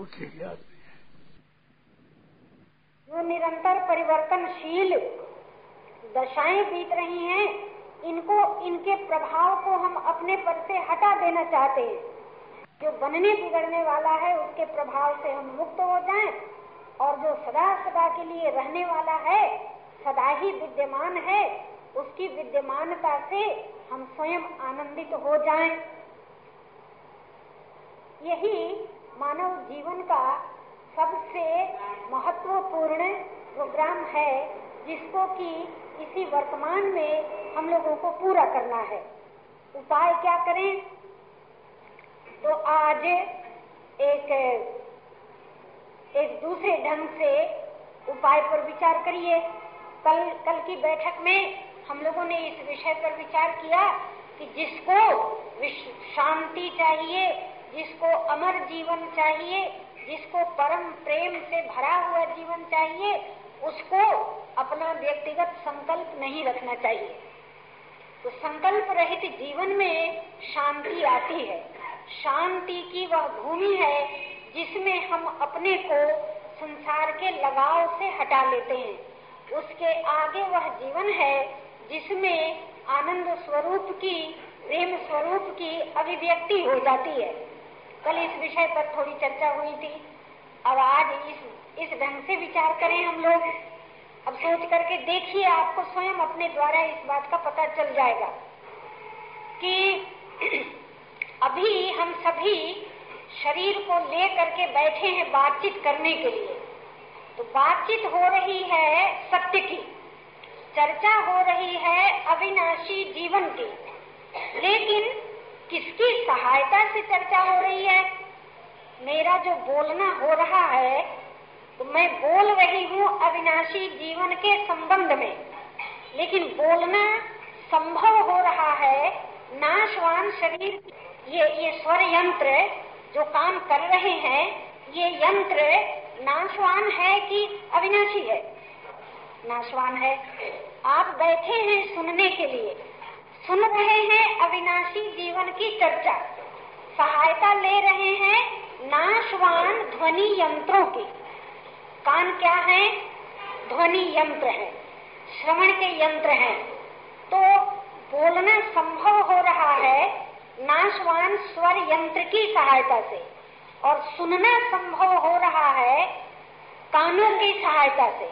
उठेगी आदमी जो निरंतर परिवर्तनशील दशाएँ बीत रही हैं, इनको, इनके प्रभाव को हम अपने पर से हटा देना चाहते हैं। जो बनने बिगड़ने वाला है, उसके प्रभाव से हम मुक्त हो जाएँ, और जो सदा सदा के लिए रहने वाला है, सदा ही विद्यमान है, उसकी विद्यमानता से हम स्वयं आनंदित हो जाएँ। यही मानव जीवन का सबसे महत्वपूर्ण प्रोग्राम है, जिसको कि इसी वर्तमान में हम लोगों को पूरा करना है। उपाय क्या करें? तो आज एक एक दूसरे ढंग से उपाय पर विचार करिए। कल कल की बैठक में हम लोगों ने इस विषय पर विचार किया कि जिसको शांति चाहिए जिसको अमर जीवन चाहिए, जिसको परम प्रेम से भरा हुआ जीवन चाहिए, उसको अपना व्यक्तिगत संकल्प नहीं रखना चाहिए। तो संकल्प रहित जीवन में शांति आती है। शांति की वह भूमि है जिसमें हम अपने को संसार के लगाव से हटा लेते हैं। उसके आगे वह जीवन है जिसमें आनंद स्वरूप की, प्रेम स्वरूप की अभिव्यक्ति हो जाती है। कल इस विषय पर थोड़ी चर्चा हुई थी। अब आज इस इस ढंग से विचार करें हम लोग। अब सोच करके देखिए आपको स्वयं अपने द्वारा इस बात का पता चल जाएगा कि अभी हम सभी शरीर को ले करके बैठे हैं बातचीत करने के लिए। तो बातचीत हो रही है सत्य की। चर्चा हो रही है अविनाशी जीवन की। लेकिन किसकी सहायता से चर्चा हो रही है? मेरा जो बोलना हो रहा है तो मैं बोल रही हूँ अविनाशी जीवन के संबंध में। लेकिन बोलना संभव हो रहा है, नाशवान शरीर, ये ये स्वर यंत्र जो काम कर रहे हैं, ये यंत्र नाशवान है कि अविनाशी है? नाशवान है। आप बैठे हैं सुनने के लिए। सुन रहे हैं अविनाशी जीवन की चर्चा। सहायता ले रहे हैं नाशवान ध्वनि यंत्रों की। कान क्या है? ध्वनि यंत्र है। श्रवण के यंत्र हैं। तो बोलना संभव हो रहा है नाशवान स्वर यंत्र की सहायता से। और सुनना संभव हो रहा है कानों की सहायता से।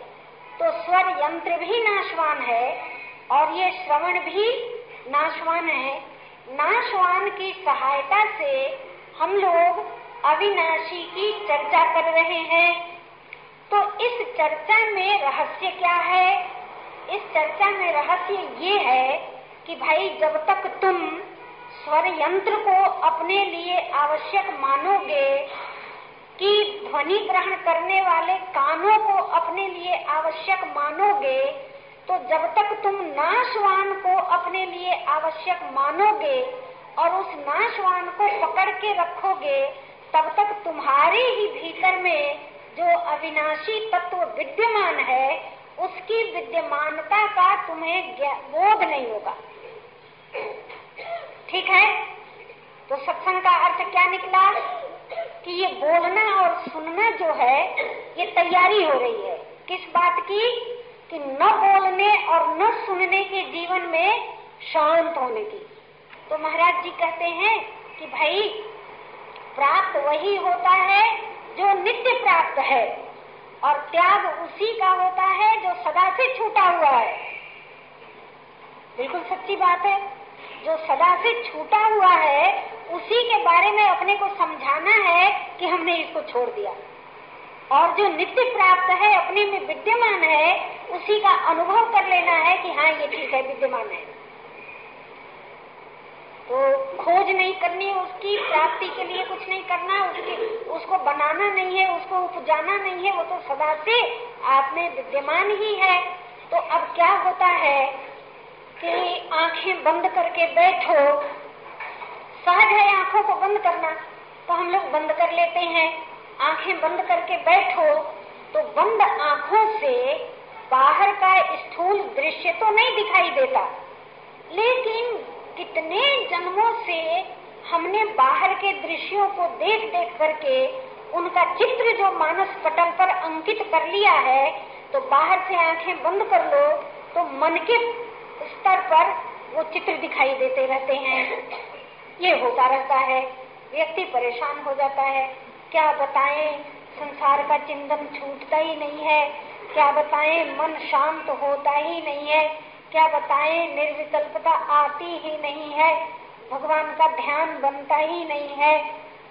तो स्वर यंत्र भी नाशवान है और ये श्रवण भी नाशवान है। नाशवान की सहायता से हम लोग अविनाशी की चर्चा कर रहे हैं। तो इस चर्चा में रहस्य क्या है? इस चर्चा में रहस्य ये है कि भाई, जब तक तुम स्वर यंत्र को अपने लिए आवश्यक मानोगे कि ध्वनि ग्रहण करने वाले कानों को अपने लिए आवश्यक मानोगे तो जब तक तुम नाशवान को अपने लिए आवश्यक मानोगे और उस नाशवान को पकड़ के रखोगे, तब तक तुम्हारे ही भीतर में जो अविनाशी तत्व विद्यमान है, उसकी विद्यमानता का तुम्हें बोध नहीं होगा। ठीक है? तो सत्संग का अर्थ क्या निकला? कि ये बोलना और सुनना जो है, ये तैयारी हो रही है। किस बात की? कि न बोलने और न सुनने के जीवन में शांत होने की। तो महाराज जी कहते हैं कि भाई, प्राप्त वही होता है जो नित्य प्राप्त है, और त्याग उसी का होता है जो सदा से छूटा हुआ है। बिल्कुल सच्ची बात है, जो सदा से छूटा हुआ है, उसी के बारे में अपने को समझाना है कि हमने इसको छोड़ दिया। और जो नित्य प्राप्त है, अपने में विद्यमान है, उसी का अनुभव कर लेना है कि हाँ ये ठीक है, विद्यमान है। तो खोज नहीं करनी उसकी, प्राप्ति के लिए कुछ नहीं करना, उसकी, उसको बनाना नहीं है, उसको उपजाना नहीं है, वो तो सदा से आप में विद्यमान ही है। तो अब क्या होता है कि आँखें बंद करके बैठो सहज है आँखों को बंद करना तो हम लोग बंद कर लेते हैं। आँखें बंद करके बैठो तो बंद आँखों से बाहर का स्थूल दृश्य तो नहीं दिखाई देता। लेकिन कितने जन्मों से हमने बाहर के दृश्यों को देख देख करके उनका चित्र जो मानस पटल पर अंकित कर लिया है तो बाहर से आँखें बंद कर लो तो मन के स्तर पर वो चित्र दिखाई देते रहते हैं। ये होता रहता है, व्यक्ति परेशान हो जाता है। क्या बताएँ? संसार का चिंतन छूटता ही नहीं है। क्या बताएँ? मन शांत होता ही नहीं है। क्या बताएँ? निर्विकल्पता आती ही नहीं है। भगवान का ध्यान बनता ही नहीं है।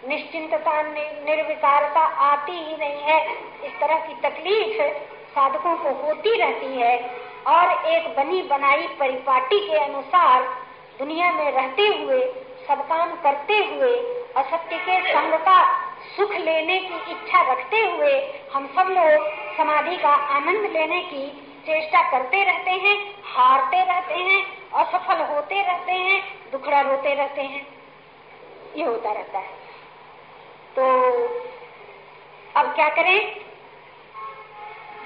निश्चिंतता निर्विकारता आती ही नहीं है। इस तरह की तकलीफ़ साधकों को होती रहती है। और एक बनी बनाई परिपाटी के अनुसार दुनिया में रहते हुए सब काम करते हुए, असत्य के संग का सुख लेने की इच्छा रखते हुए हम सब लोग समाधि का आनंद लेने की चेष्टा करते रहते हैं, हारते रहते हैं, असफल होते रहते हैं, दुखड़ा रोते रहते हैं। ये होता रहता है। तो अब क्या करें?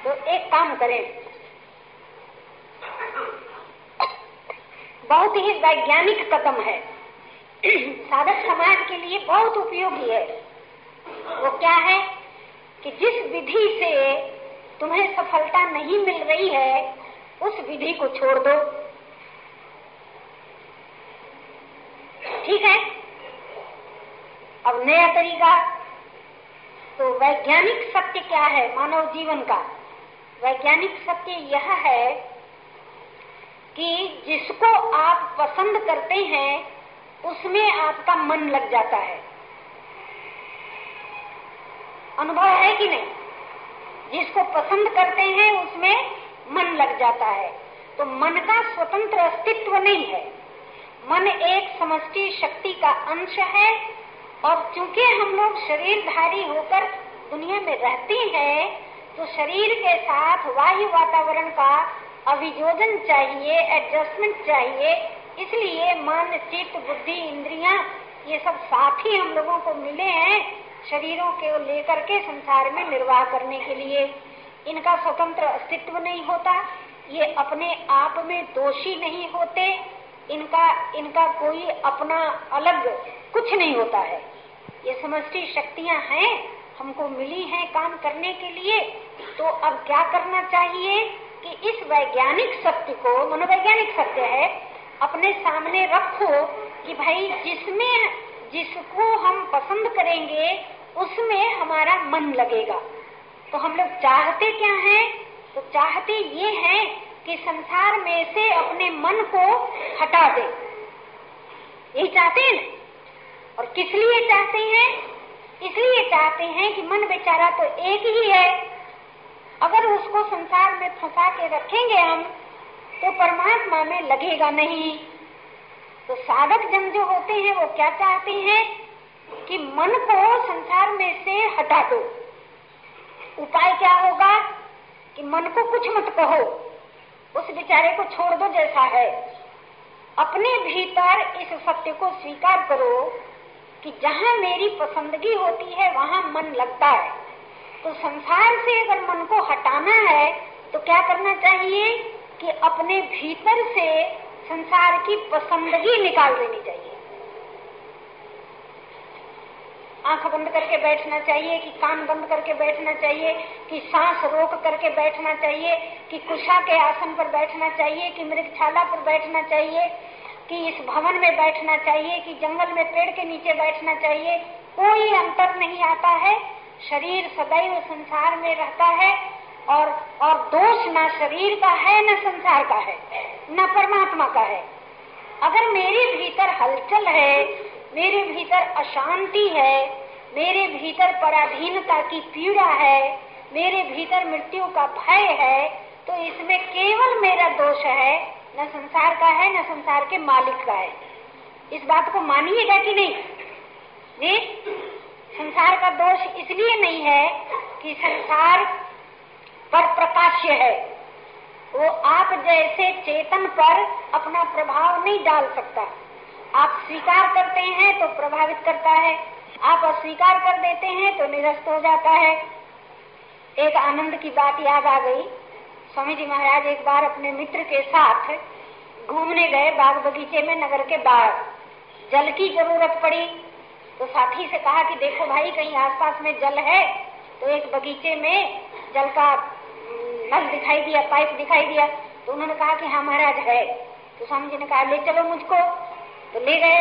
तो एक काम करें। बहुत ही वैज्ञानिक कदम है। साधक समाज के लिए बहुत उपयोगी है। वो क्या है कि जिस विधि से तुम्हें सफलता नहीं मिल रही है, उस विधि को छोड़ दो। ठीक है? अब नया तरीका। तो वैज्ञानिक सत्य क्या है मानव जीवन का? वैज्ञानिक सत्य यह है कि जिसको आप पसंद करते हैं, उसमें आपका मन लग जाता है। अनुभव है कि नहीं? जिसको पसंद करते हैं, उसमें मन लग जाता है। तो मन का स्वतंत्र अस्तित्व नहीं है। मन एक समष्टि शक्ति का अंश है और चूँकि हम लोग शरीरधारी होकर दुनिया में रहते हैं तो शरीर के साथ वायु वातावरण का अभियोजन चाहिए एडजस्टमेंट चाहिए। इसलिए मन, चित्त, बुद्धि, इंद्रियाँ, ये सब साथ ही हम लोगों को मिले हैं। शरीरों के लेकर के संसार में निर्वाह करने के लिए। इनका स्वतंत्र अस्तित्व नहीं होता। ये अपने आप में दोषी नहीं होते। इनका इनका कोई अपना अलग कुछ नहीं होता है। ये समष्टि शक्तियाँ हैं, हमको मिली हैं काम करने के लिए। तो अब क्या करना चाहिए कि इस वैज्ञानिक सत्य को, मनोवैज्ञानिक सत्य है, अपने सामने रखो कि भाई जिसमें, जिसको हम पसंद करेंगे उसमें हमारा मन लगेगा। तो हम लोग चाहते क्या हैं? तो चाहते ये हैं कि संसार में से अपने मन को हटा दे। यही चाहते हैं और किस लिए चाहते हैं? इसलिए चाहते हैं कि मन बेचारा तो एक ही है। अगर उसको संसार में फंसा के रखेंगे हम तो परमात्मा में लगेगा नहीं। तो साधक जन जो होते हैं, वो क्या चाहते हैं? कि मन को संसार में से हटा दो। उपाय क्या होगा? कि मन को कुछ मत कहो। उस बेचारे को छोड़ दो जैसा है। अपने भीतर इस सत्य को स्वीकार करो कि जहाँ मेरी पसंदगी होती है, वहाँ मन लगता है। तो संसार से अगर मन को हटाना है तो क्या करना चाहिए? कि अपने भीतर से संसार की पसंदगी निकाल देनी चाहिए। आँख बंद करके बैठना चाहिए, कि कान बंद करके बैठना चाहिए, कि सांस रोक करके बैठना चाहिए, कि कुशा के आसन पर बैठना चाहिए, कि मृगछाला पर बैठना चाहिए, कि इस भवन में बैठना चाहिए, कि जंगल में पेड़ के नीचे बैठना चाहिए। कोई अंतर नहीं आता है। शरीर सदैव संसार में रहता है, और और दोष न शरीर का है, न संसार का है, न परमात्मा का है। अगर मेरे भीतर हलचल है मेरे भीतर अशांति है, मेरे भीतर पराधीनता की पीड़ा है, मेरे भीतर मृत्यु का भय है तो इसमें केवल मेरा दोष है, न संसार का है, न संसार के मालिक का है। इस बात को मानिएगा कि नहीं? जी? संसार का दोष इसलिए नहीं है कि संसार पर प्रकाश्य है। वो आप जैसे चेतन पर अपना प्रभाव नहीं डाल सकता। आप स्वीकार करते हैं तो प्रभावित करता है। आप अस्वीकार कर देते हैं तो निरस्त हो जाता है। एक आनंद की बात याद आ गई। स्वामी जी महाराज एक बार अपने मित्र के साथ घूमने गए बाग बगीचे में नगर के बाहर। जल की ज़रूरत पड़ी। तो साथी से कहा कि देखो भाई, कहीं आसपास में जल है तो एक बगीचे में जल का नल दिखाई दिया, पाइप दिखाई दिया। तो उन्होंने कहा कि हाँ महाराज है। तो स्वामी जी ने कहा, ले चलो मुझको। तो ले गए।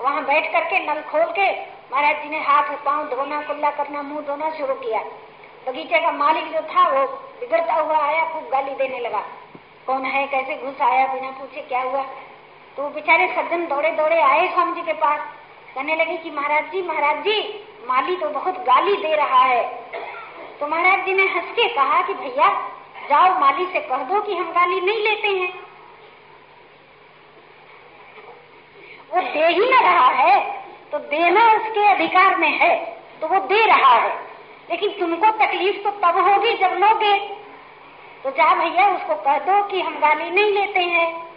वहाँ बैठ करके नल खोल के महाराज जी ने हाथ पाँव धोना, कुल्ला करना, मुँह धोना शुरू किया। बगीचे का मालिक जो था, वो बिगड़ता हुआ आया, खूब गाली देने लगा। कौन है, कैसे घुस आया, बिना पूछे क्या हुआ? तो बेचारे सज्जन दौड़े दौड़े आए स्वामी जी के पास। कहने लगे कि महाराज जी महाराज जी माली तो बहुत गाली दे रहा है। तो महाराज जी ने हंस के कहा कि भैया, जाओ माली से कह दो कि हम गाली नहीं लेते हैं। वो दे ही न रहा है तो देना उसके अधिकार में है तो वो दे रहा है। लेकिन तुमको तकलीफ़ तो तब होगी जब लोगे। तो जा भैया, उसको कह दो कि हम गाली नहीं लेते हैं।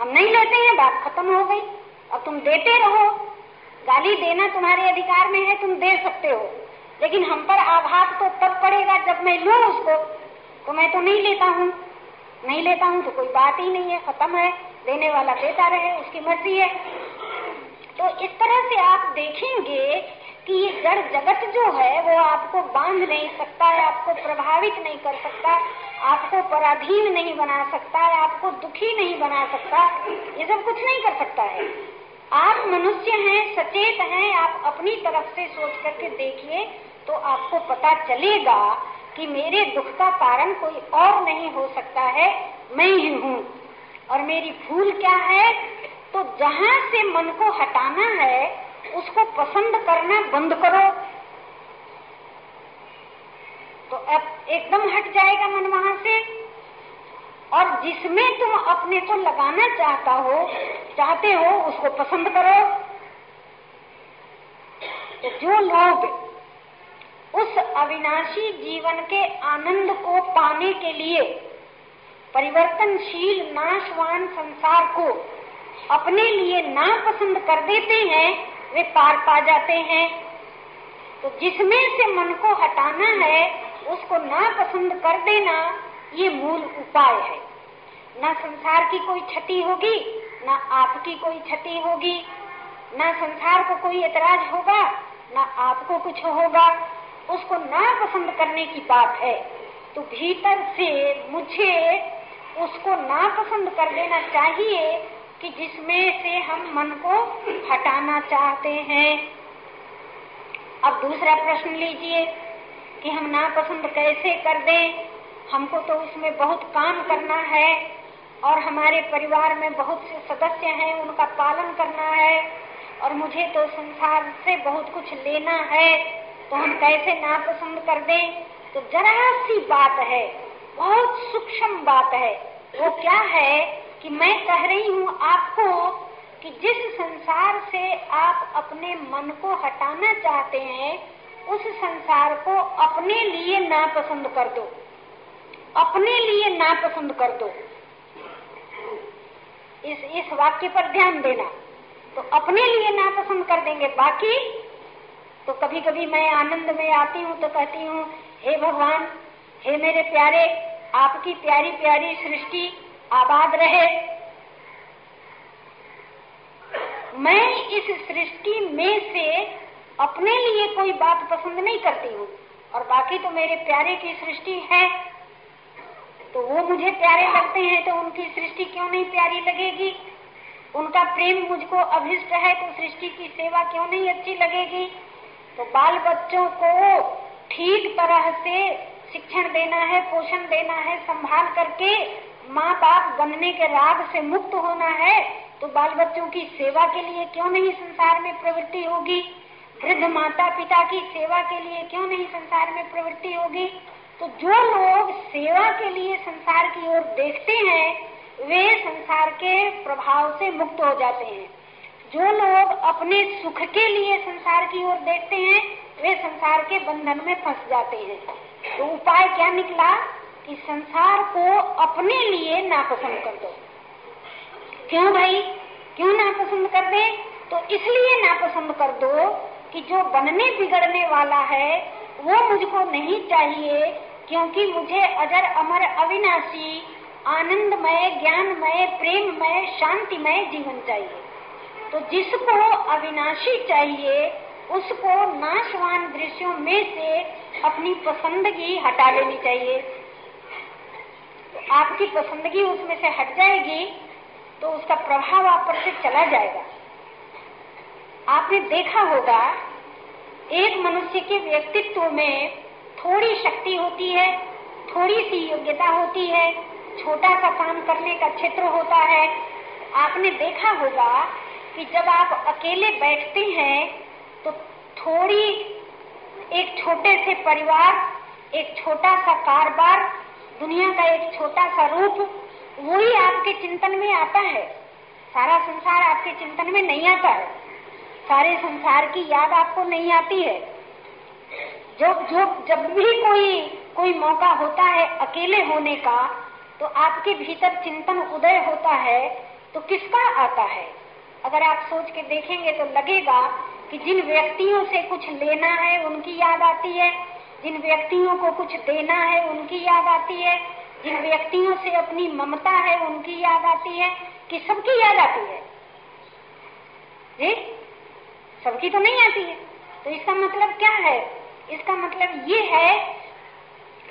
हम नहीं लेते हैं, बात खत्म हो गई। और तुम देते रहो। गाली देना तुम्हारे अधिकार में है, तुम दे सकते हो। लेकिन हम पर आघात तो तब पड़ेगा जब मैं लू उसको। तो मैं तो नहीं लेता हूँ। नहीं लेता हूँ तो कोई बात ही नहीं है, खत्म है। देने वाला देता रहे, उसकी मर्ज़ी है। तो इस तरह से आप देखेंगे कि ये जड़ जगत जो है, वो आपको बाँध नहीं सकता है, आपको प्रभावित नहीं कर सकता, आपको पराधीन नहीं बना सकता है, आपको दुखी नहीं बना सकता, ये सब कुछ नहीं कर सकता है। आप मनुष्य हैं, सचेत हैं, आप अपनी तरफ़ से सोच करके देखिए तो आपको पता चलेगा कि मेरे दुख का कारण कोई और नहीं हो सकता है, मैं ही हूँ। और मेरी भूल क्या है? तो जहाँ से मन को हटाना है, उसको पसंद करना बंद करो। तो अब एकदम हट जाएगा मन वहाँ से। और जिसमें तुम अपने को लगाना चाहता हो, चाहते हो, उसको पसंद करो। तो जो लोग उस अविनाशी जीवन के आनंद को पाने के लिए परिवर्तनशील, नाशवान संसार को अपने लिए ना पसंद कर देते हैं, वे पार पा जाते हैं। तो जिसमें से मन को हटाना है, उसको ना पसंद कर देना, ये मूल उपाय है। न संसार की कोई क्षति होगी, न आपकी कोई क्षति होगी। ना संसार को कोई एतराज़ होगा, न आपको कुछ होगा। उसको ना पसंद करने की बात है। तो भीतर से मुझे उसको ना पसंद कर देना चाहिए कि जिसमें से हम मन को हटाना चाहते हैं। अब दूसरा प्रश्न लीजिए कि हम नापसंद कैसे कर दें? हमको तो उसमें बहुत काम करना है और हमारे परिवार में बहुत से सदस्य हैं, उनका पालन करना है और मुझे तो संसार से बहुत कुछ लेना है। तो हम कैसे नापसंद कर दें? तो जरा सी बात है, बहुत सूक्ष्म बात है। वो क्या है? कि मैं कह रही हूँ आपको कि जिस संसार से आप अपने मन को हटाना चाहते हैं, उस संसार को अपने लिए ना पसंद कर दो। अपने लिए ना पसंद कर दो। इस इस वाक्य पर ध्यान देना। तो अपने लिए नापसंद कर देंगे। बाकी तो कभी कभी मैं आनंद में आती हूँ तो कहती हूँ, हे भगवान, हे मेरे प्यारे, आपकी प्यारी प्यारी सृष्टि आबाद रहे। मैं इस सृष्टि में से अपने लिए कोई बात पसंद नहीं करती हूँ, और बाकी तो मेरे प्यारे की सृष्टि है। तो वो मुझे प्यारे लगते हैं तो उनकी सृष्टि क्यों नहीं प्यारी लगेगी? उनका प्रेम मुझको अभिष्ट है तो सृष्टि की सेवा क्यों नहीं अच्छी लगेगी? तो बाल बच्चों को ठीक तरह से शिक्षण देना है, पोषण देना है, संभाल करके माँ बाप बनने के राग से मुक्त होना है तो बाल बच्चों की सेवा के लिए क्यों नहीं संसार में प्रवृत्ति होगी? वृद्ध माता पिता की सेवा के लिए क्यों नहीं संसार में प्रवृत्ति होगी? तो जो लोग सेवा के लिए संसार की ओर देखते हैं, वे संसार के प्रभाव से मुक्त हो जाते हैं। जो लोग अपने सुख के लिए संसार की ओर देखते हैं, वे संसार के बंधन में फंस जाते हैं। तो उपाय क्या निकला? कि संसार को अपने लिए नापसंद कर दो। क्यों भाई? क्यों नापसंद कर दे? तो इसलिए नापसंद कर दो कि जो बनने बिगड़ने वाला है, वो मुझको नहीं चाहिए, क्योंकि मुझे अजर अमर अविनाशी, आनंदमय, ज्ञानमय, प्रेममय, शांतिमय जीवन चाहिए। तो जिसको अविनाशी चाहिए, उसको नाशवान दृश्यों में से अपनी पसंदगी हटा लेनी चाहिए। आपकी पसंदगी उसमें से हट जाएगी तो उसका प्रभाव आप पर से चला जाएगा। आपने देखा होगा, एक मनुष्य के व्यक्तित्व में थोड़ी शक्ति होती है, थोड़ी सी योग्यता होती है, छोटा सा काम करने का क्षेत्र होता है। आपने देखा होगा कि जब आप अकेले बैठते हैं तो थोड़ी, एक छोटे से परिवार, एक छोटा सा कारोबार दुनिया का एक छोटा सा रूप वही आपके चिंतन में आता है। सारा संसार आपके चिंतन में नहीं आता है। सारे संसार की याद आपको नहीं आती है। जो जो, जब भी कोई कोई मौका होता है अकेले होने का तो आपके भीतर चिंतन उदय होता है तो किसका आता है? अगर आप सोच के देखेंगे तो लगेगा कि जिन व्यक्तियों से कुछ लेना है, उनकी याद आती है। जिन व्यक्तियों को कुछ देना है, उनकी याद आती है। जिन व्यक्तियों से अपनी ममता है, उनकी याद आती है कि सबकी याद आती है। जी? सबकी तो नहीं आती है। तो इसका मतलब क्या है? इसका मतलब ये है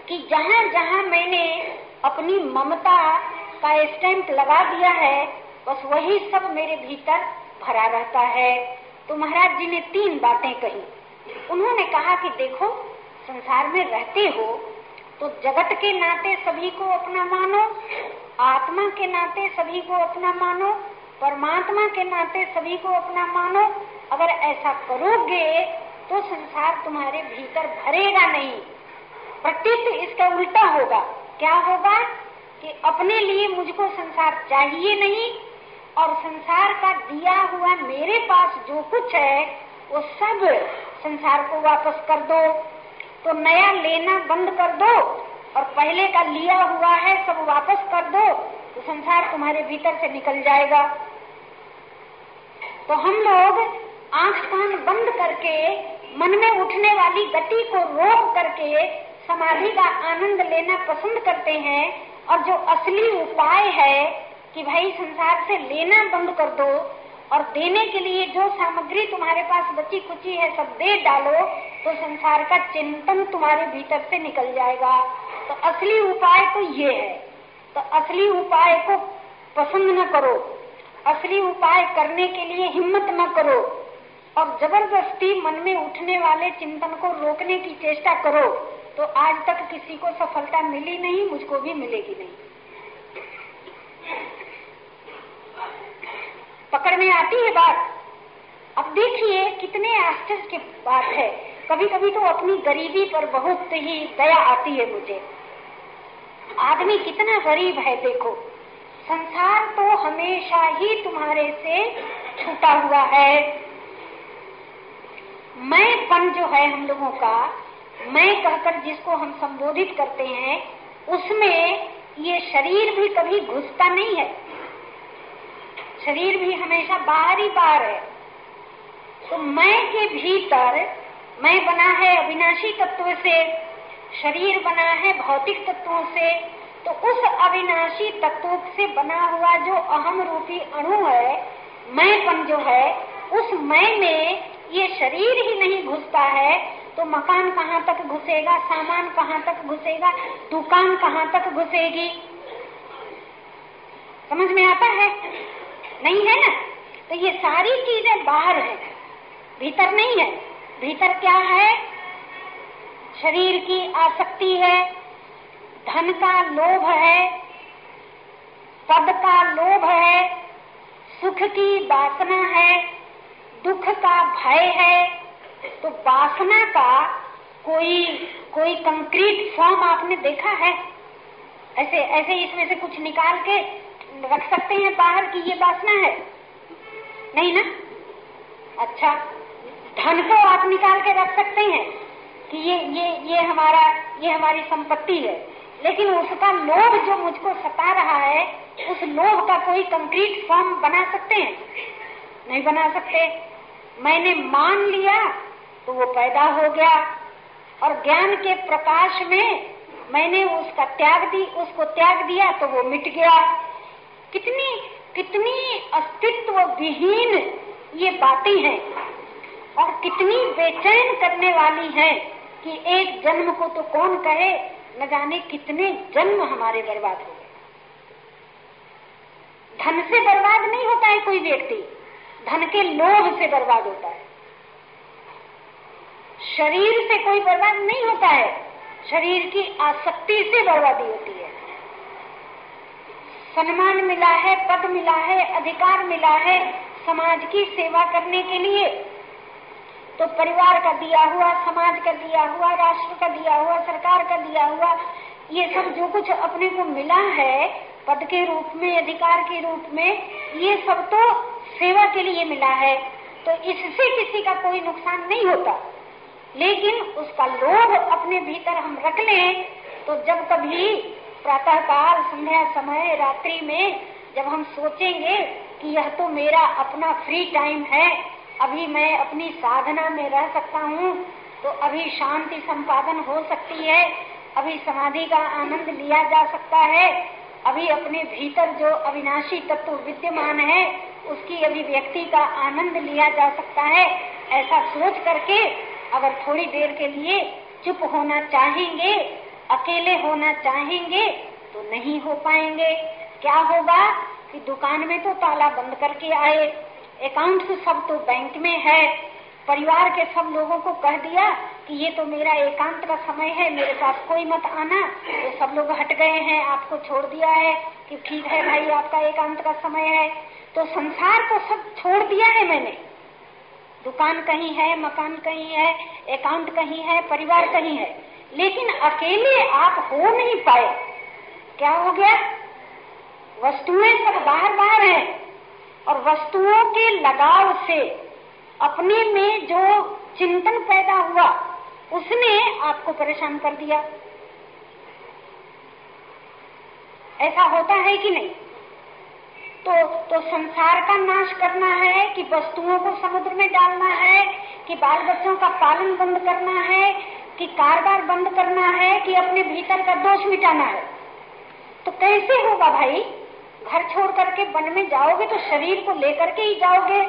कि जहाँ जहाँ मैंने अपनी ममता का स्टैंप लगा दिया है, बस वही सब मेरे भीतर भरा रहता है। तो महाराज जी ने तीन बातें कही। उन्होंने कहा कि देखो संसार में रहते हो तो जगत के नाते सभी को अपना मानो, आत्मा के नाते सभी को अपना मानो, परमात्मा के नाते सभी को अपना मानो। अगर ऐसा करोगे तो संसार तुम्हारे भीतर भरेगा नहीं। प्रत्युत इसका उल्टा होगा। क्या होगा कि अपने लिए मुझको संसार चाहिए नहीं, और संसार का दिया हुआ मेरे पास जो कुछ है, वो सब संसार को वापस कर दो। तो नया लेना बंद कर दो और पहले का लिया हुआ है सब वापस कर दो तो संसार तुम्हारे भीतर से निकल जाएगा। तो हम लोग आँख कान बंद करके, मन में उठने वाली गति को रोक करके समाधि का आनंद लेना पसंद करते हैं और जो असली उपाय है कि भाई संसार से लेना बंद कर दो और देने के लिए जो सामग्री तुम्हारे पास बची कुची है, सब दे डालो तो संसार का चिंतन तुम्हारे भीतर से निकल जाएगा। तो असली उपाय तो ये है। तो असली उपाय को पसंद न करो। असली उपाय करने के लिए हिम्मत न करो। और ज़बरदस्ती मन में उठने वाले चिंतन को रोकने की चेष्टा करो तो आज तक किसी को सफलता मिली नहीं, मुझको भी मिलेगी नहीं। पकड़ में आती है बात? अब देखिए कितने आश्चर्य की बात है। कभी कभी तो अपनी गरीबी पर बहुत ही दया आती है मुझे। आदमी कितना गरीब है, देखो। संसार तो हमेशा ही तुम्हारे से छूटा हुआ है। मैं पन जो है हम लोगों का, मैं कहकर जिसको हम संबोधित करते हैं, उसमें ये शरीर भी कभी घुसता नहीं है। शरीर भी हमेशा बाहर बाहर है। तो मैं के भीतर, मैं बना है अविनाशी तत्व से, शरीर बना है भौतिक तत्वों से तो उस अविनाशी तत्व से बना हुआ जो अहम रूपी अणु है मैंपन जो है, उस मैं में ये शरीर ही नहीं घुसता है तो मकान कहाँ तक घुसेगा, सामान कहाँ तक घुसेगा, दुकान कहाँ तक घुसेगी? समझ में आता है? नहीं है ना? तो ये सारी चीज़ें बाहर है। भीतर नहीं है। भीतर क्या है? शरीर की आसक्ति है, धन का लोभ है, पद का लोभ है, सुख की वासना है, दुख का भय है। तो वासना का कोई कोई कंक्रीट फॉर्म आपने देखा है? ऐसे ऐसे इसमें से कुछ निकाल के रख सकते हैं बाहर की ये वासना है। नहीं ना? अच्छा धन को आप निकाल के रख सकते हैं कि ये ये ये हमारा, ये हमारी संपत्ति है। लेकिन उसका लोभ जो मुझको सता रहा है, उस लोभ का कोई कंक्रीट फॉर्म बना सकते हैं? नहीं बना सकते। मैंने मान लिया तो वो पैदा हो गया। और ज्ञान के प्रकाश में मैंने उसका त्याग दी, उसको त्याग दिया तो वो मिट गया। कितनी कितनी अस्तित्व विहीन ये बातें हैं और कितनी बेचैन करने वाली है कि एक जन्म को तो कौन कहे, न जाने कितने जन्म हमारे बर्बाद हो गए। धन से बर्बाद नहीं होता है कोई व्यक्ति, धन के लोभ से बर्बाद होता है। शरीर से कोई बर्बाद नहीं होता है, शरीर की आसक्ति से बर्बादी होती है। सम्मान मिला है, पद मिला है, अधिकार मिला है समाज की सेवा करने के लिए। तो परिवार का दिया हुआ, समाज का दिया हुआ, राष्ट्र का दिया हुआ, सरकार का दिया हुआ, ये सब जो कुछ अपने को मिला है, पद के रूप में, अधिकार के रूप में, ये सब तो सेवा के लिए मिला है। तो इससे किसी का कोई नुकसान नहीं होता। लेकिन उसका लोभ अपने भीतर हम रख लें तो जब कभी प्रातः काल संध्या समय, रात्रि में जब हम सोचेंगे कि यह तो मेरा अपना फ्री टाइम है, अभी मैं अपनी साधना में रह सकता हूँ तो अभी शांति संपादन हो सकती है, अभी समाधि का आनंद लिया जा सकता है, अभी अपने भीतर जो अविनाशी तत्व विद्यमान है, उसकी अभिव्यक्ति का आनंद लिया जा सकता है, ऐसा सोच करके अगर थोड़ी देर के लिए चुप होना चाहेंगे अकेले होना चाहेंगे तो नहीं हो पाएँगे। क्या होगा कि दुकान में तो ताला बंद करके आए अकाउंट सब तो बैंक में है। परिवार के सब लोगों को कह दिया कि ये तो मेरा एकांत का समय है, मेरे पास कोई मत आना। तो सब लोग हट गए हैं, आपको छोड़ दिया है कि ठीक है भाई, आपका एकांत का समय है। तो संसार को सब छोड़ दिया है मैंने। दुकान कहीं है, मकान कहीं है अकाउंट कहीं है, परिवार कहीं है। लेकिन अकेले आप हो नहीं पाए। क्या हो गया? वस्तुएँ सब बाहर बाहर हैं और वस्तुओं के लगाव से अपने में जो चिंतन पैदा हुआ, उसने आपको परेशान कर दिया। ऐसा होता है कि नहीं? तो तो संसार का नाश करना है कि वस्तुओं को समुद्र में डालना है, कि बाल बच्चों का पालन बंद करना है कि कारबार बंद करना है कि अपने भीतर का दोष मिटाना है? तो कैसे होगा भाई? घर छोड़ करके वन में जाओगे तो शरीर को लेकर के ही जाओगे।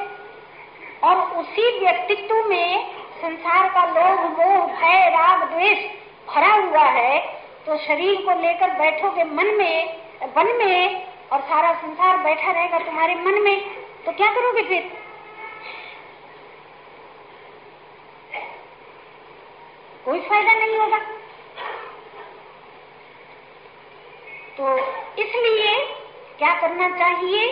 और उसी व्यक्तित्व में संसार का लोभ, मोह, भय, राग, द्वेष भरा हुआ है तो शरीर को लेकर बैठोगे मन में, वन में, और सारा संसार बैठा रहेगा तुम्हारे मन में। तो क्या करोगे फिर? कोई फ़ायदा नहीं होगा। तो इसलिए क्या करना चाहिए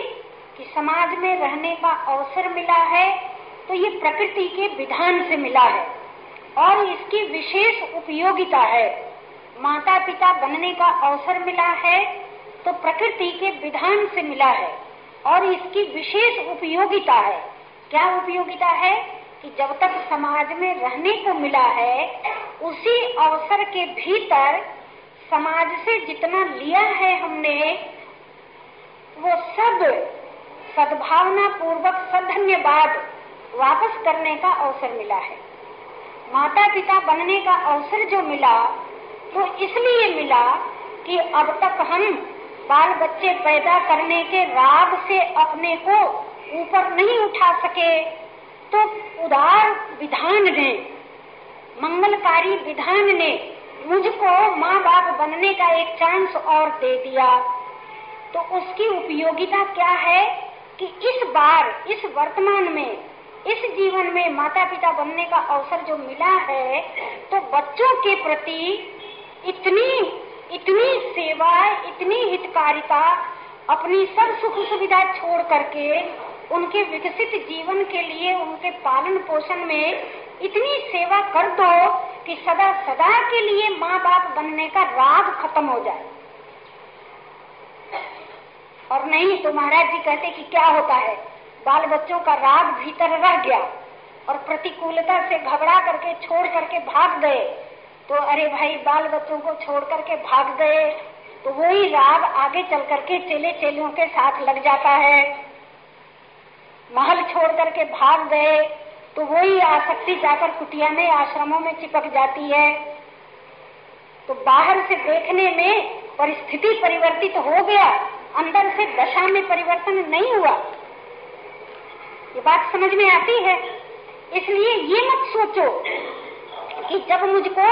कि समाज में रहने का अवसर मिला है तो ये प्रकृति के विधान से मिला है और इसकी विशेष उपयोगिता है। माता पिता बनने का अवसर मिला है तो प्रकृति के विधान से मिला है और इसकी विशेष उपयोगिता है। क्या उपयोगिता है? कि जब तक समाज में रहने को मिला है, उसी अवसर के भीतर समाज से जितना लिया है हमने, वो सब सद्भावना पूर्वक सधन्यवाद वापस करने का अवसर मिला है। माता पिता बनने का अवसर जो मिला तो इसलिए मिला कि अब तक हम बाल बच्चे पैदा करने के राग से अपने को ऊपर नहीं उठा सके। तो उदार विधान ने मंगलकारी विधान ने मुझको माँ बाप बनने का एक चांस और दे दिया। तो उसकी उपयोगिता क्या है कि इस बार, इस वर्तमान में, इस जीवन में माता पिता बनने का अवसर जो मिला है तो बच्चों के प्रति इतनी इतनी सेवा, इतनी हितकारिता अपनी सब सुख सुविधा छोड़ करके उनके विकसित जीवन के लिए, उनके पालन पोषण में इतनी सेवा कर दो कि सदा सदा के लिए माँ बाप बनने का राग खत्म हो जाए। और नहीं तो महाराज जी कहते कि क्या होता है? बाल बच्चों का राग भीतर रह गया और प्रतिकूलता से घबरा करके, छोड़ करके भाग गए। तो अरे भाई बाल बच्चों को छोड़ करके भाग गए तो वही राग आगे चल करके चेले चेलियों के साथ लग जाता है। महल छोड़ करके भाग गए तो वही आसक्ति जाकर कुटिया में, आश्रमों में चिपक जाती है। तो बाहर से देखने में परिस्थिति परिवर्तित हो गया, अंदर से दशा में परिवर्तन नहीं हुआ। ये बात समझ में आती है, इसलिए ये मत सोचो कि जब मुझको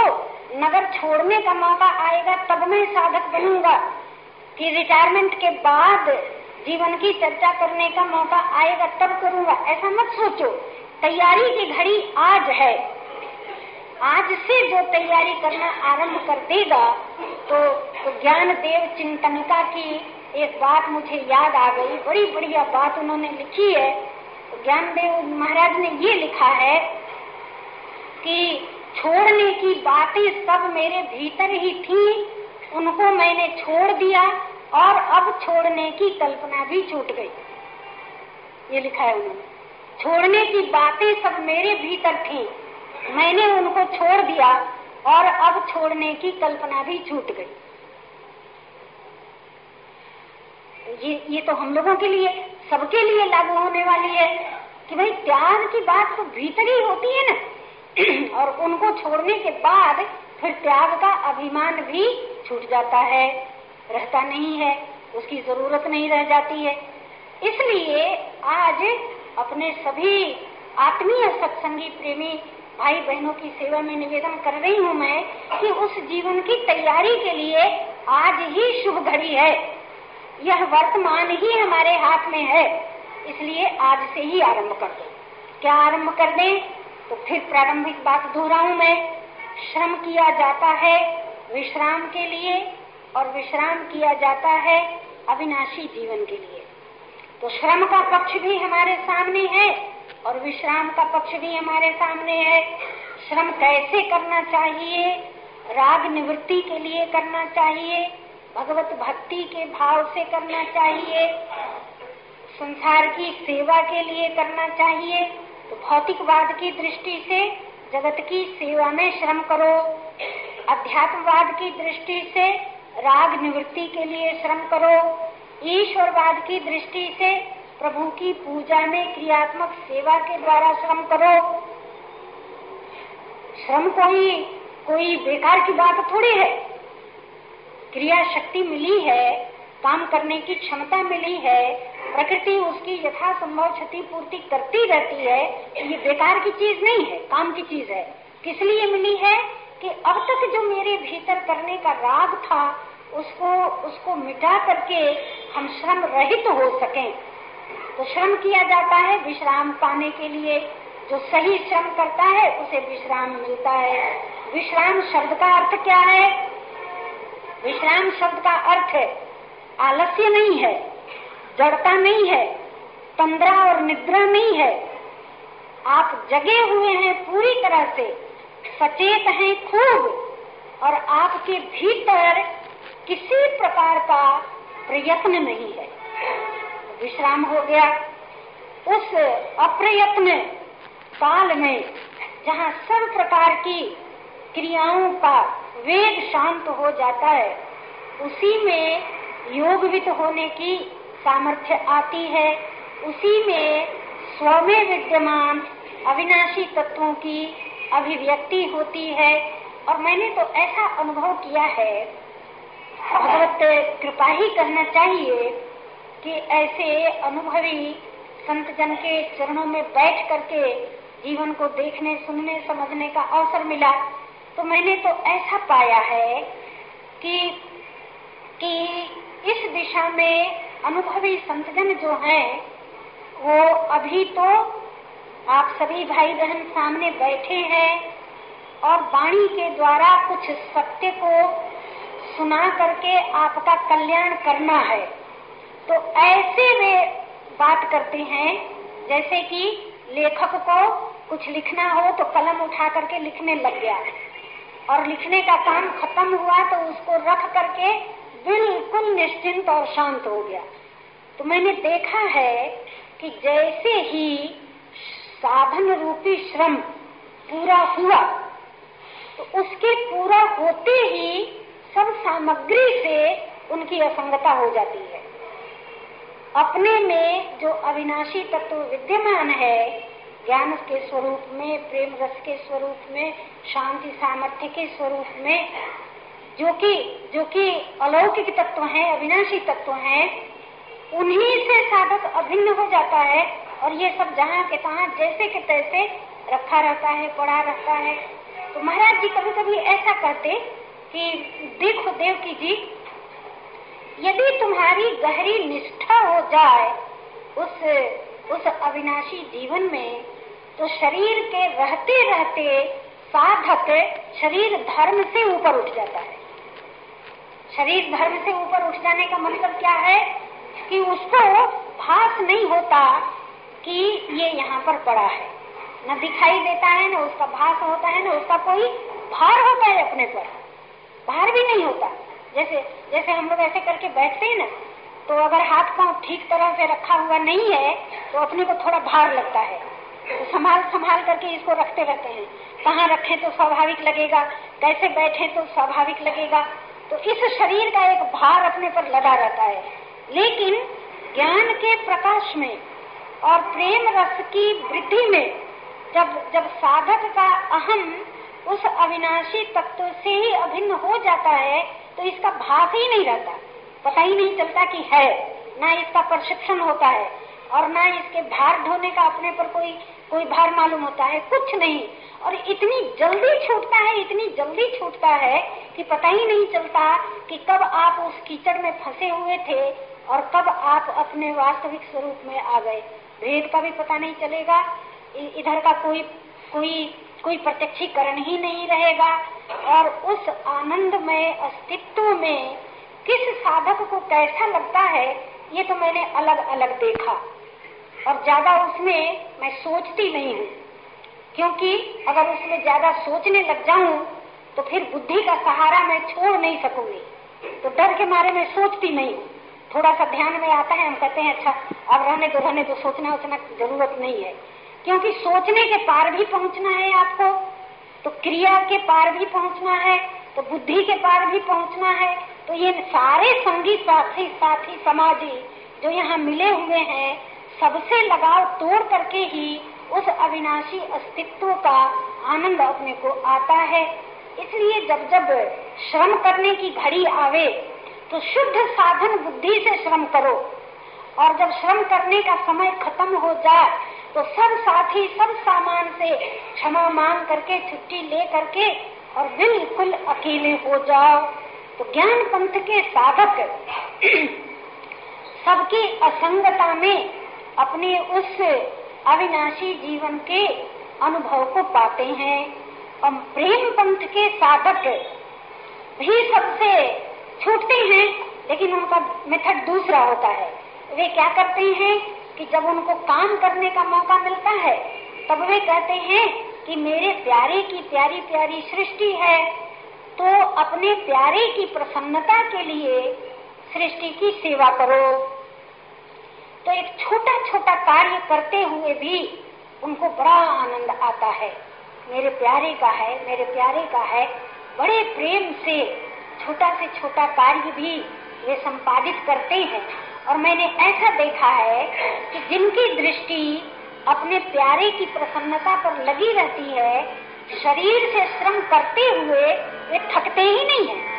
नगर छोड़ने का मौका आएगा, तब मैं साधक बनूँगा। कि रिटायरमेंट के बाद जीवन की चर्चा करने का मौका आएगा तब करूँगा। ऐसा मत सोचो। तैयारी की घड़ी आज है। आज से जो तैयारी करना आरंभ कर देगा तो, तो ज्ञान देव चिंतनिका की एक बात मुझे याद आ गई। बड़ी बढ़िया बात उन्होंने लिखी है। तो ज्ञान देव महाराज ने ये लिखा है कि छोड़ने की बातें सब मेरे भीतर ही थी उनको मैंने छोड़ दिया। और अब छोड़ने की कल्पना भी छूट गई। ये लिखा है उन्होंने। छोड़ने की बातें सब मेरे भीतर थी। मैंने उनको छोड़ दिया और अब छोड़ने की कल्पना भी छूट गई। ये ये तो हम लोगों के लिए, सबके लिए लागू होने वाली है कि भाई त्याग की बात तो भीतर ही होती है ना। और उनको छोड़ने के बाद फिर त्याग का अभिमान भी छूट जाता है। रहता नहीं है, उसकी ज़रूरत नहीं रह जाती है। इसलिए आज अपने सभी आत्मीय सत्संगी प्रेमी भाई बहनों की सेवा में निवेदन कर रही हूँ मैं कि उस जीवन की तैयारी के लिए आज ही शुभ घड़ी है। यह वर्तमान ही हमारे हाथ में है, इसलिए आज से ही आरंभ कर दो। क्या आरंभ कर दें? तो फिर प्रारंभिक बात दोहराऊं मैं। श्रम किया जाता है विश्राम के लिए और विश्राम किया जाता है अविनाशी जीवन के लिए। तो श्रम का पक्ष भी हमारे सामने है और विश्राम का पक्ष भी हमारे सामने है। श्रम कैसे करना चाहिए? राग निवृत्ति के लिए करना चाहिए? भगवत भक्ति के भाव से करना चाहिए? संसार की सेवा के लिए करना चाहिए? तो भौतिकवाद की दृष्टि से जगत की सेवा में श्रम करो। अध्यात्मवाद की दृष्टि से राग निवृत्ति के लिए श्रम करो। ईश्वरवाद की दृष्टि से प्रभु की पूजा में क्रियात्मक सेवा के द्वारा श्रम करो। श्रम कोई कोई बेकार की बात थोड़ी है। क्रिया शक्ति मिली है, काम करने की क्षमता मिली है, प्रकृति उसकी यथा संभव क्षति पूर्ति करती रहती है, ये बेकार की चीज़ नहीं है, काम की चीज़ है। किस लिए मिली है? कि अब तक जो मेरे भीतर करने का राग था, उसको उसको मिटा करके हम श्रम रहित तो हो सकें। तो श्रम किया जाता है विश्राम पाने के लिए। जो सही श्रम करता है, उसे विश्राम मिलता है। विश्राम शब्द का अर्थ क्या है? विश्राम शब्द का अर्थ है आलस्य नहीं है, जड़ता नहीं है, तंद्रा और निद्रा नहीं है। आप जगे हुए हैं पूरी तरह से। सचेत हैं खूब, और आपके भीतर किसी प्रकार का प्रयत्न नहीं है। विश्राम हो गया। उस अप्रयत्न काल में जहाँ सब प्रकार की क्रियाओं का वेग शांत हो जाता है, उसी में योगवित होने की सामर्थ्य आती है। उसी में स्व में विद्यमान अविनाशी तत्वों की अभिव्यक्ति होती है और मैंने तो ऐसा अनुभव किया है। भगवत कृपा ही कहना चाहिए कि ऐसे अनुभवी संत जन के चरणों में बैठ करके जीवन को देखने, सुनने, समझने का अवसर मिला। तो मैंने तो ऐसा पाया है कि कि इस दिशा में अनुभवी संतजन जो हैं, वो अभी तो आप सभी भाई बहन सामने बैठे हैं और वाणी के द्वारा कुछ सत्य को सुना करके आपका कल्याण करना है। तो ऐसे वे बात करते हैं, जैसे कि लेखक को कुछ लिखना हो तो कलम उठा करके लिखने लग गया और लिखने का काम खत्म हुआ तो उसको रख करके बिल्कुल निश्चिंत और शांत हो गया। तो मैंने देखा है कि जैसे ही साधन रूपी श्रम पूरा हुआ तो उसके पूरा होते ही सब सामग्री से उनकी असंगता हो जाती है। अपने में जो अविनाशी तत्व विद्यमान है, ज्ञान के स्वरूप में, प्रेम रस के स्वरूप में, शांति सामर्थ्य के स्वरूप में, जो कि जो कि अलौकिक तत्व हैं, अविनाशी तत्व हैं, उन्हीं से साधक अभिन्न हो जाता है। और ये सब जहाँ के तहा, जैसे के तैसे रखा रहता है, पड़ा रहता है। तो महाराज जी कभी कभी ऐसा करते कि देखो देवकी जी, यदि तुम्हारी गहरी निष्ठा हो जाए उस उस अविनाशी जीवन में तो शरीर के रहते रहते साधक शरीर धर्म से ऊपर उठ जाता है। शरीर धर्म से ऊपर उठ जाने का मतलब क्या है? कि उसको भास नहीं होता कि ये यहाँ पर पड़ा है। न दिखाई देता है, न उसका भास होता है, न उसका कोई भार होता है अपने पर। भार भी नहीं होता। जैसे जैसे हम लोग ऐसे करके बैठते हैं ना तो अगर हाथ पाँव ठीक तरह से रखा हुआ नहीं है तो अपने को थोड़ा भार लगता है। तो संभाल संभाल करके इसको रखते रहते हैं। कहाँ रखें तो स्वाभाविक लगेगा, कैसे बैठे तो स्वाभाविक लगेगा। तो इस शरीर का एक भार अपने पर लगा रहता है। लेकिन ज्ञान के प्रकाश में और प्रेम रस की वृद्धि में जब जब साधक का अहम उस अविनाशी तत्व से ही अभिन्न हो जाता है तो इसका भास ही नहीं रहता। पता ही नहीं चलता कि है, ना इसका प्रशिक्षण होता है, और ना इसके भार ढोने का अपने पर कोई कोई भार मालूम होता है, कुछ नहीं। और इतनी जल्दी छूटता है, इतनी जल्दी छूटता है कि पता ही नहीं चलता कि कब आप उस कीचड़ में फंसे हुए थे और कब आप अपने वास्तविक स्वरूप में आ गए। भेद का भी पता नहीं चलेगा। इधर का कोई कोई कोई प्रत्यक्षीकरण ही नहीं रहेगा। और उस आनंद में अस्तित्व में किस साधक को कैसा लगता है, ये तो मैंने अलग अलग देखा। और ज़्यादा उसमें मैं सोचती नहीं हूँ। क्योंकि अगर उसमें ज़्यादा सोचने लग जाऊँ तो फिर बुद्धि का सहारा मैं छोड़ नहीं सकूँगी। तो डर के मारे मैं सोचती नहीं हूँ। थोड़ा सा ध्यान में आता है, हम कहते हैं अच्छा अब रहने दो रहने दो, सोचना उतना ज़रूरत नहीं है। क्योंकि सोचने के पार भी पहुँचना है आपको तो क्रिया के पार भी पहुँचना है तो बुद्धि के पार भी पहुँचना है तो ये सारे संगी साथी साथी समाजी जो यहाँ मिले हुए हैं, सबसे लगाव तोड़ करके ही उस अविनाशी अस्तित्व का आनंद अपने को आता है। इसलिए जब जब श्रम करने की घड़ी आवे तो शुद्ध साधन बुद्धि से श्रम करो। और जब श्रम करने का समय खत्म हो जाए तो सब साथी, सब सामान से क्षमा मांग करके, छुट्टी ले करके और बिल्कुल अकेले हो जाओ। तो ज्ञान पंथ के साधक सबकी असंगता में अपने उस अविनाशी जीवन के अनुभव को पाते हैं। और प्रेम पंथ के साधक भी सबसे छूटते हैं, लेकिन उनका मेथड दूसरा होता है। वे क्या करते हैं कि जब उनको काम करने का मौका मिलता है, तब वे कहते हैं कि मेरे प्यारे की प्यारी प्यारी सृष्टि है। तो अपने प्यारे की प्रसन्नता के लिए सृष्टि की सेवा करो। तो एक छोटा छोटा कार्य करते हुए भी उनको बड़ा आनंद आता है। मेरे प्यारे का है, मेरे प्यारे का है, बड़े प्रेम से छोटा से छोटा कार्य भी वे संपादित करते हैं। और मैंने ऐसा देखा है कि जिनकी दृष्टि अपने प्यारे की प्रसन्नता पर लगी रहती है, शरीर से श्रम करते हुए वे थकते ही नहीं है।